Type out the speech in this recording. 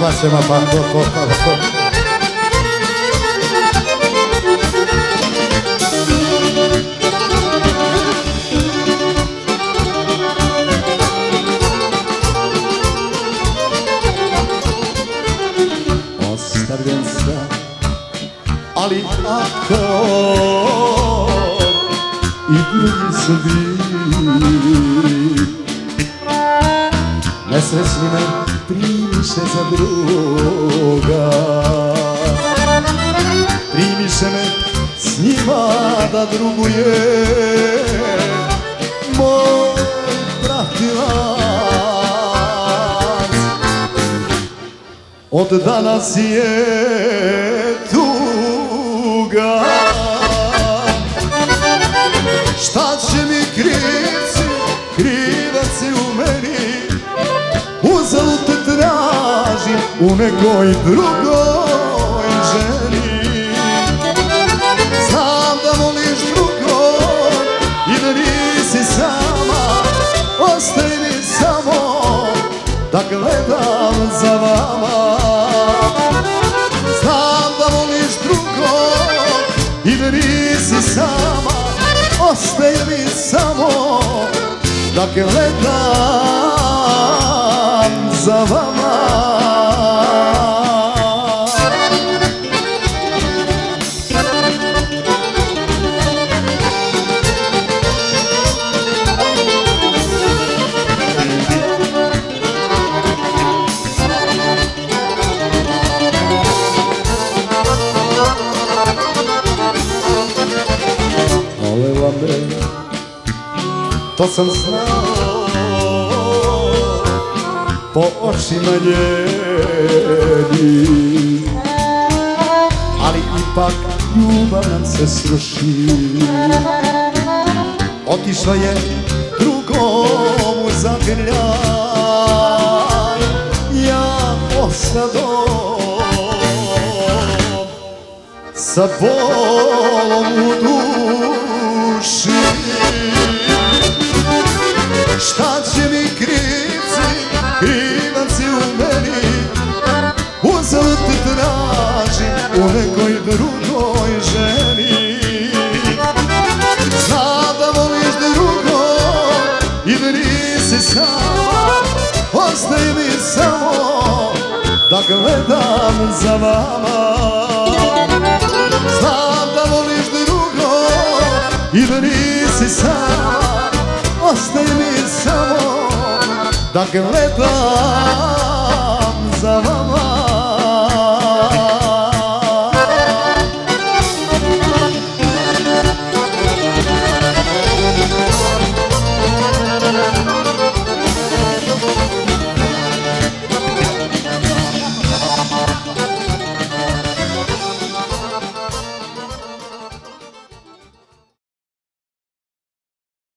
Baba se ma pa ko ko ko Ostavljen sam Ali ako I drugi su bili. Nesrećni me primiše za druga. Primiše me s njima da druguje. Moj pratilac Od danas je tuga u nekoj drugoj ženi. Znam da voliš drugog i da nisi sama Ostaje mi samo da gledam za vama. Znam da voliš drugog i da nisi sama Ostaje mi samo da gledam za vama to sam znao. Po očima njenih Ali ipak ljubav nam se sruši. Otišla je drugom u zagrljaj. Ja osadom sa bolom u duši Šta će mi krivci, krivac je u meni. Uzalud te tražim u nekoj drugoj ženi. Znam da voliš drugog i da nisi sama Ostaje mi samo da gledam za vama. Znam da voliš drugog i da mi samo da gledam za vama